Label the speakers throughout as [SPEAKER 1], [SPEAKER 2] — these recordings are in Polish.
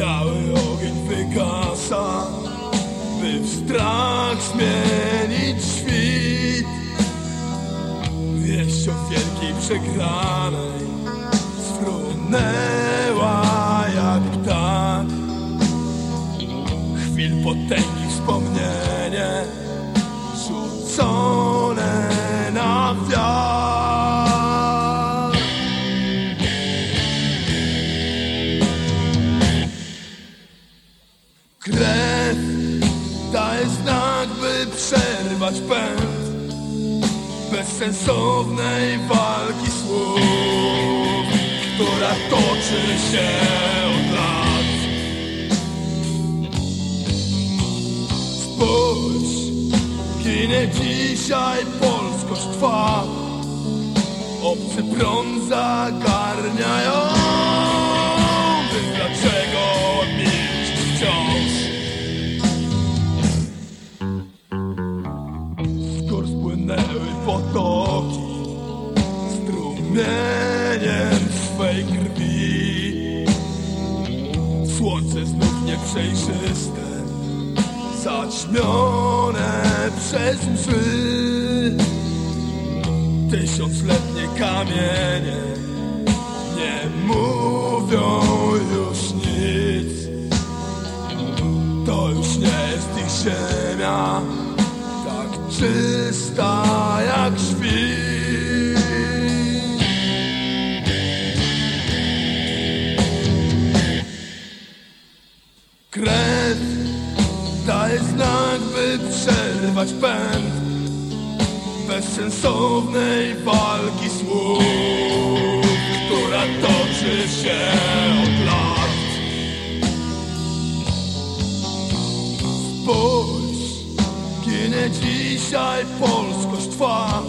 [SPEAKER 1] Biały ogień wygasa By w strach zmienić świt. Wieść o wielkiej przegranej Sfrunęła jak ptak. Chwil potęgi wspomnienie Rzucone pęd. Bezsensownej walki słów Która toczy się od lat. Spójrz, ginie dzisiaj polskość twa. Obcy prąd zagarnia Słońce znów nieprzejrzyste Zaćmione przez mszy Tysiącletnie kamienie Nie mówią już nic. To już nie jest ich ziemia Tak czysta jak świt przerwać pęd Bezsensownej walki słów Która toczy się od lat. Spójrz, ginie dzisiaj polskość twa.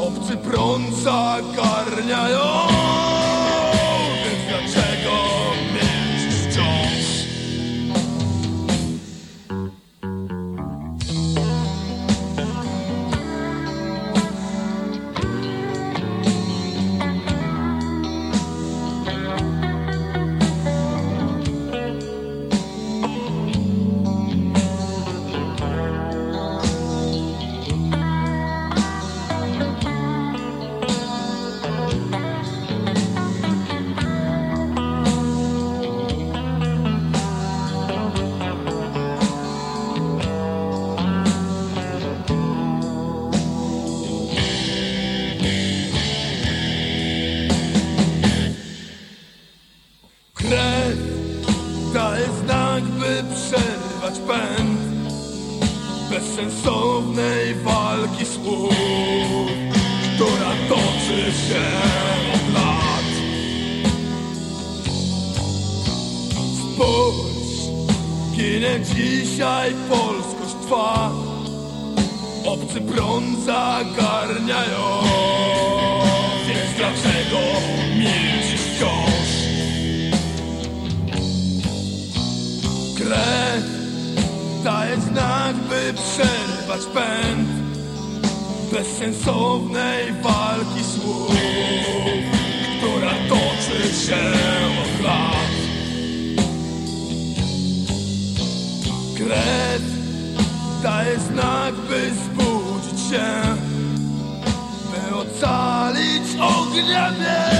[SPEAKER 1] Obcy prąd zagarnia ją pęd Bezsensownej walki słów Która toczy się od lat. Spójrz, ginie dzisiaj polskość twa. Obcy prąd zagarnia ją Więc dlaczego przerwać pęd Bezsensownej walki słów Która toczy się od lat. Krew daje znak, by zbudzić się By ocalić ognia mnie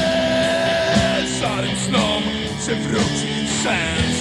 [SPEAKER 1] Szarym snom przywrócić sen